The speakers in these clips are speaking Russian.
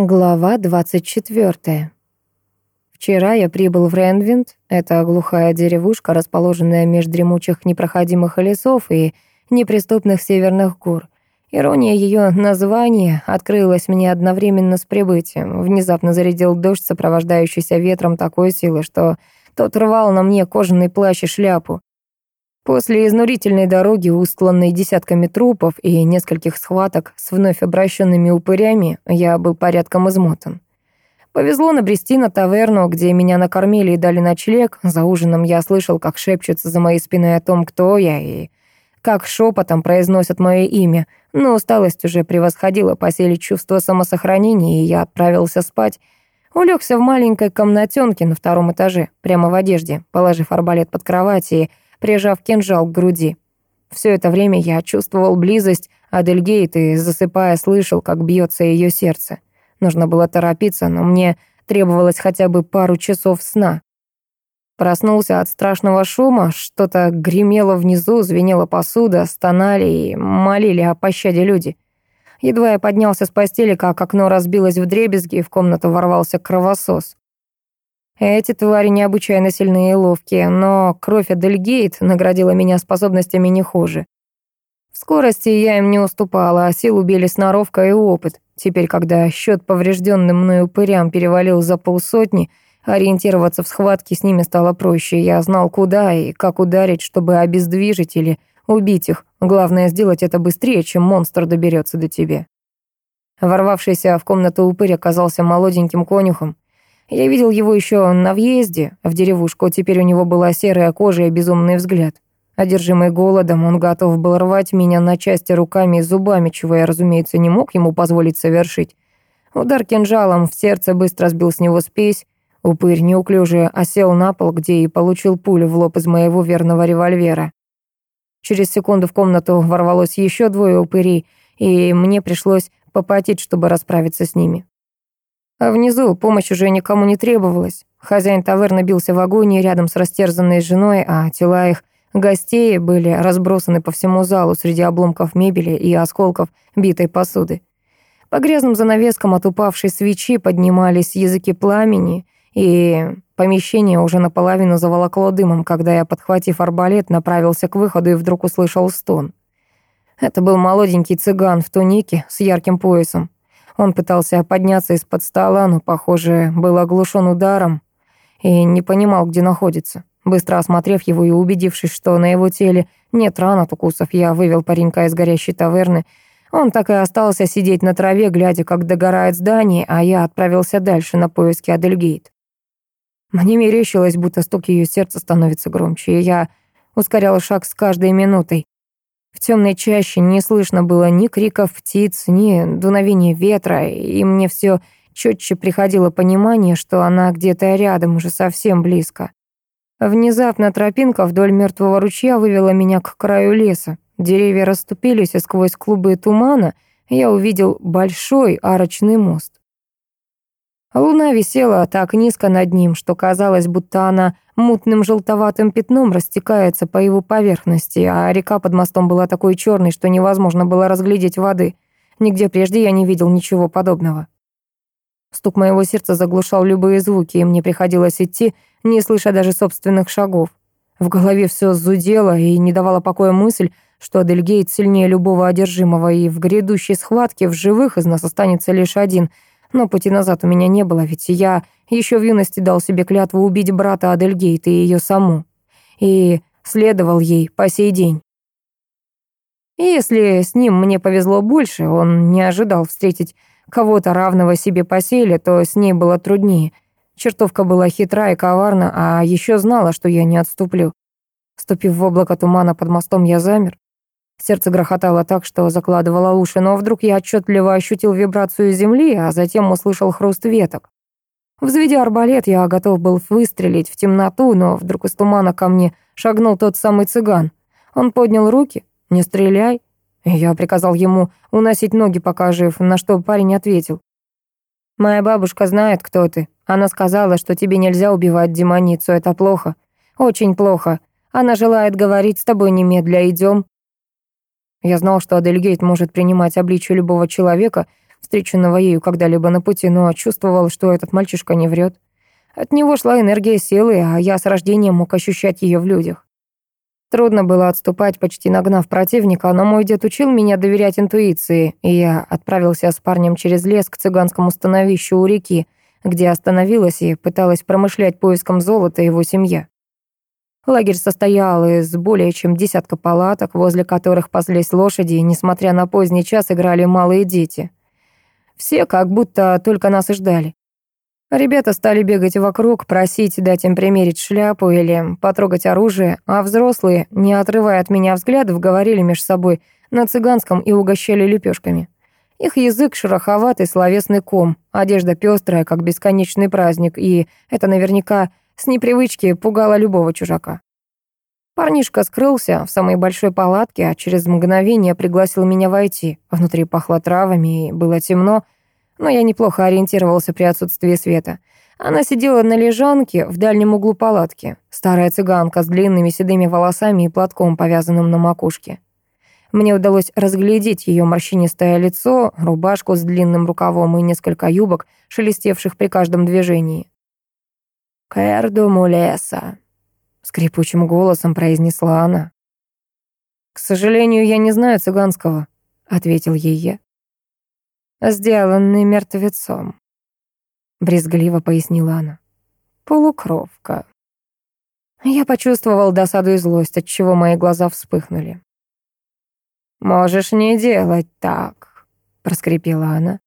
Глава 24. Вчера я прибыл в Ренвинд. Это глухая деревушка, расположенная между дремучих непроходимых лесов и неприступных северных гор. Ирония ее названия открылась мне одновременно с прибытием. Внезапно зарядил дождь, сопровождающийся ветром такой силы, что тот рвал на мне кожаный плащ и шляпу. После изнурительной дороги, устланной десятками трупов и нескольких схваток с вновь обращенными упырями, я был порядком измотан. Повезло набрести на таверну, где меня накормили и дали ночлег. За ужином я слышал, как шепчутся за моей спиной о том, кто я, и как шепотом произносят мое имя. Но усталость уже превосходила поселить чувство самосохранения, и я отправился спать. Улегся в маленькой комнатенке на втором этаже, прямо в одежде, положив арбалет под кровать и прижав кинжал к груди. Все это время я чувствовал близость Адельгейт и, засыпая, слышал, как бьется ее сердце. Нужно было торопиться, но мне требовалось хотя бы пару часов сна. Проснулся от страшного шума, что-то гремело внизу, звенела посуда, стонали и молили о пощаде люди. Едва я поднялся с постели, как окно разбилось в дребезги, и в комнату ворвался кровосос. Эти твари необычайно сильные и ловкие, но кровь Адельгейт наградила меня способностями не хуже. В скорости я им не уступала, а сил убили сноровка и опыт. Теперь, когда счет поврежденным мной упырям перевалил за полсотни, ориентироваться в схватке с ними стало проще. Я знал, куда и как ударить, чтобы обездвижить или убить их. Главное, сделать это быстрее, чем монстр доберется до тебя. Ворвавшийся в комнату упырь оказался молоденьким конюхом. Я видел его еще на въезде в деревушку, теперь у него была серая кожа и безумный взгляд. Одержимый голодом, он готов был рвать меня на части руками и зубами, чего я, разумеется, не мог ему позволить совершить. Удар кинжалом в сердце быстро сбил с него спесь. Упырь неуклюже осел на пол, где и получил пулю в лоб из моего верного револьвера. Через секунду в комнату ворвалось еще двое упырей, и мне пришлось попотеть, чтобы расправиться с ними. А внизу помощь уже никому не требовалась. Хозяин таверны бился в агонии рядом с растерзанной женой, а тела их гостей были разбросаны по всему залу среди обломков мебели и осколков битой посуды. По грязным занавескам от упавшей свечи поднимались языки пламени, и помещение уже наполовину заволокло дымом, когда я, подхватив арбалет, направился к выходу и вдруг услышал стон. Это был молоденький цыган в тунике с ярким поясом. Он пытался подняться из-под стола, но, похоже, был оглушен ударом и не понимал, где находится. Быстро осмотрев его и убедившись, что на его теле нет ран от укусов, я вывел паренька из горящей таверны. Он так и остался сидеть на траве, глядя, как догорает здание, а я отправился дальше на поиски Адельгейт. Мне мерещилось, будто стук ее сердца становится громче, и я ускорял шаг с каждой минутой. В темной чаще не слышно было ни криков птиц, ни дуновения ветра, и мне все четче приходило понимание, что она где-то рядом, уже совсем близко. Внезапно тропинка вдоль мертвого ручья вывела меня к краю леса. Деревья расступились, и сквозь клубы тумана я увидел большой арочный мост. Луна висела так низко над ним, что казалось, будто она мутным желтоватым пятном растекается по его поверхности, а река под мостом была такой черной, что невозможно было разглядеть воды. Нигде прежде я не видел ничего подобного. Стук моего сердца заглушал любые звуки, и мне приходилось идти, не слыша даже собственных шагов. В голове все зудело и не давала покоя мысль, что Адельгейт сильнее любого одержимого, и в грядущей схватке в живых из нас останется лишь один — но пути назад у меня не было, ведь я еще в юности дал себе клятву убить брата Адельгейта и ее саму. И следовал ей по сей день. И если с ним мне повезло больше, он не ожидал встретить кого-то равного себе по силе, то с ней было труднее. Чертовка была хитра и коварна, а еще знала, что я не отступлю. Ступив в облако тумана под мостом, я замер. Сердце грохотало так, что закладывало уши, но вдруг я отчетливо ощутил вибрацию земли, а затем услышал хруст веток. Взведя арбалет, я готов был выстрелить в темноту, но вдруг из тумана ко мне шагнул тот самый цыган. Он поднял руки «Не стреляй». Я приказал ему уносить ноги, пока жив, на что парень ответил. «Моя бабушка знает, кто ты. Она сказала, что тебе нельзя убивать демоницу, это плохо. Очень плохо. Она желает говорить с тобой немедля, идем. Я знал, что Адельгейт может принимать обличие любого человека, встреченного ею когда-либо на пути, но чувствовал, что этот мальчишка не врет. От него шла энергия силы, а я с рождения мог ощущать ее в людях. Трудно было отступать, почти нагнав противника, но мой дед учил меня доверять интуиции, и я отправился с парнем через лес к цыганскому становищу у реки, где остановилась и пыталась промышлять поиском золота его семья. Лагерь состоял из более чем десятка палаток, возле которых паслись лошади, и, несмотря на поздний час, играли малые дети. Все как будто только нас и ждали. Ребята стали бегать вокруг, просить дать им примерить шляпу или потрогать оружие, а взрослые, не отрывая от меня взглядов, говорили между собой на цыганском и угощали лепешками. Их язык шероховатый, словесный ком, одежда пестрая, как бесконечный праздник, и это наверняка с непривычки пугала любого чужака. Парнишка скрылся в самой большой палатке, а через мгновение пригласил меня войти. Внутри пахло травами и было темно, но я неплохо ориентировался при отсутствии света. Она сидела на лежанке в дальнем углу палатки, старая цыганка с длинными седыми волосами и платком, повязанным на макушке. Мне удалось разглядеть ее морщинистое лицо, рубашку с длинным рукавом и несколько юбок, шелестевших при каждом движении. «Кэрду Мулеса», — скрипучим голосом произнесла она. «К сожалению, я не знаю цыганского», — ответил ей я сделанный мертвецом», — брезгливо пояснила она. «Полукровка». Я почувствовал досаду и злость, отчего мои глаза вспыхнули. «Можешь не делать так», — проскрипела она.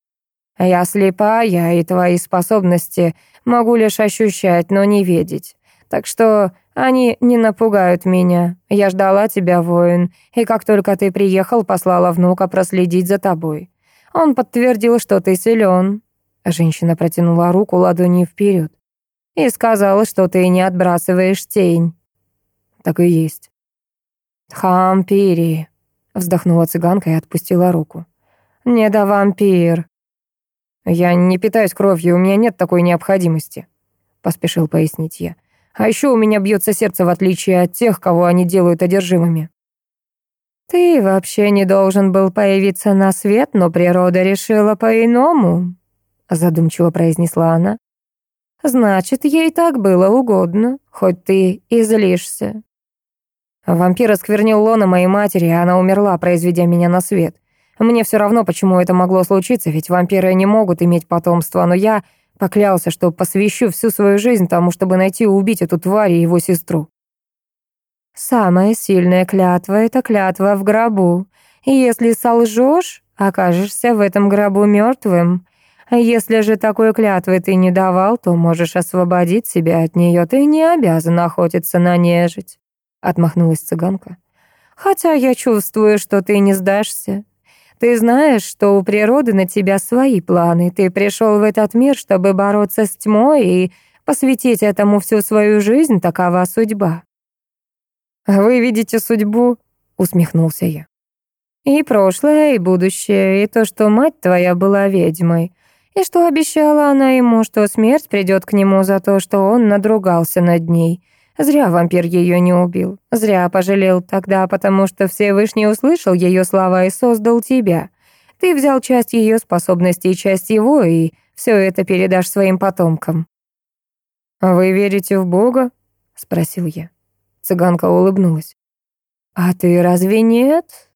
А я слепая и твои способности могу лишь ощущать, но не видеть. Так что они не напугают меня. Я ждала тебя, воин, и как только ты приехал, послала внука проследить за тобой. Он подтвердил, что ты силен. Женщина протянула руку ладонью вперед и сказала, что ты не отбрасываешь тень. Так и есть. Хампири, вздохнула цыганка и отпустила руку. Не да вампир. «Я не питаюсь кровью, у меня нет такой необходимости», — поспешил пояснить я. «А еще у меня бьется сердце, в отличие от тех, кого они делают одержимыми». «Ты вообще не должен был появиться на свет, но природа решила по-иному», — задумчиво произнесла она. «Значит, ей так было угодно, хоть ты и злишься». Вампир осквернил лона моей матери, и она умерла, произведя меня на свет. Мне все равно, почему это могло случиться, ведь вампиры не могут иметь потомство, но я поклялся, что посвящу всю свою жизнь тому, чтобы найти и убить эту тварь и его сестру. Самая сильная клятва — это клятва в гробу. И если солжешь, окажешься в этом гробу мертвым. А если же такой клятвы ты не давал, то можешь освободить себя от нее. Ты не обязан охотиться на нежить», — отмахнулась цыганка. «Хотя я чувствую, что ты не сдашься. Ты знаешь, что у природы на тебя свои планы. Ты пришел в этот мир, чтобы бороться с тьмой и посвятить этому всю свою жизнь, такова судьба». «Вы видите судьбу?» — усмехнулся я. «И прошлое, и будущее, и то, что мать твоя была ведьмой, и что обещала она ему, что смерть придет к нему за то, что он надругался над ней, Зря вампир ее не убил. Зря пожалел тогда, потому что Всевышний услышал ее слова и создал тебя. Ты взял часть ее способностей, и часть его, и все это передашь своим потомкам». «А «Вы верите в Бога?» — спросил я. Цыганка улыбнулась. «А ты разве нет?»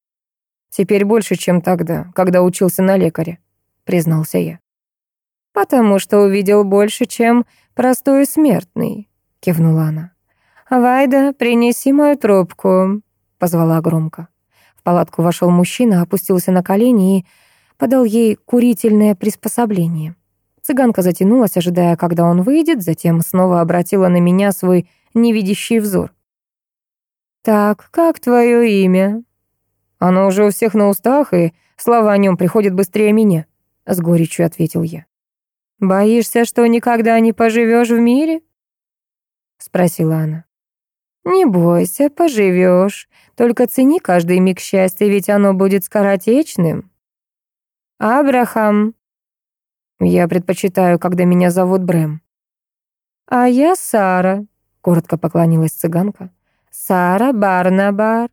«Теперь больше, чем тогда, когда учился на лекаре», — признался я. «Потому что увидел больше, чем простой смертный», — кивнула она. «Вайда, принеси мою трубку», — позвала громко. В палатку вошел мужчина, опустился на колени и подал ей курительное приспособление. Цыганка затянулась, ожидая, когда он выйдет, затем снова обратила на меня свой невидящий взор. «Так, как твое имя?» «Оно уже у всех на устах, и слова о нем приходят быстрее меня», — с горечью ответил я. «Боишься, что никогда не поживешь в мире?» — спросила она. «Не бойся, поживешь. Только цени каждый миг счастья, ведь оно будет скоротечным». «Абрахам». «Я предпочитаю, когда меня зовут Брэм». «А я Сара», — коротко поклонилась цыганка. «Сара Барнабар.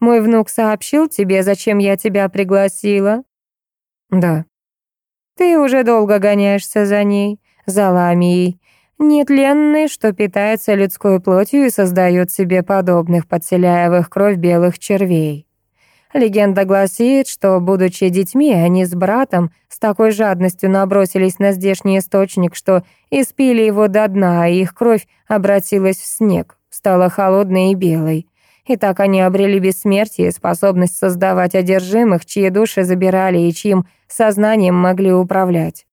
Мой внук сообщил тебе, зачем я тебя пригласила?» «Да». «Ты уже долго гоняешься за ней, за Ламией нетленный, что питается людской плотью и создает себе подобных, подселяя в их кровь белых червей. Легенда гласит, что, будучи детьми, они с братом с такой жадностью набросились на здешний источник, что испили его до дна, и их кровь обратилась в снег, стала холодной и белой. И так они обрели бессмертие, и способность создавать одержимых, чьи души забирали и чьим сознанием могли управлять.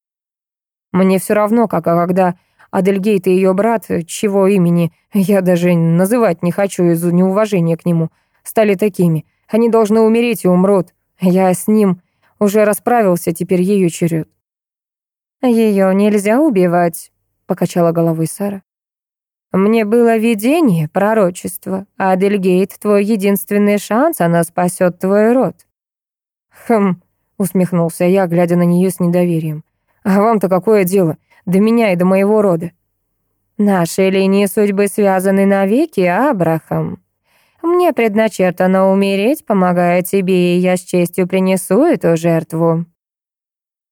Мне все равно, как и когда Адельгейт и ее брат, чего имени, я даже называть не хочу из-за неуважения к нему, стали такими — они должны умереть и умрут. Я с ним уже расправился, теперь ее черед. Ее нельзя убивать, покачала головой Сара. Мне было видение, пророчество. А Адельгейт, твой единственный шанс, она до меня и до моего рода. Наши линии судьбы связаны навеки, Абрахам. Мне предначертано умереть, помогая тебе, и я с честью принесу эту жертву».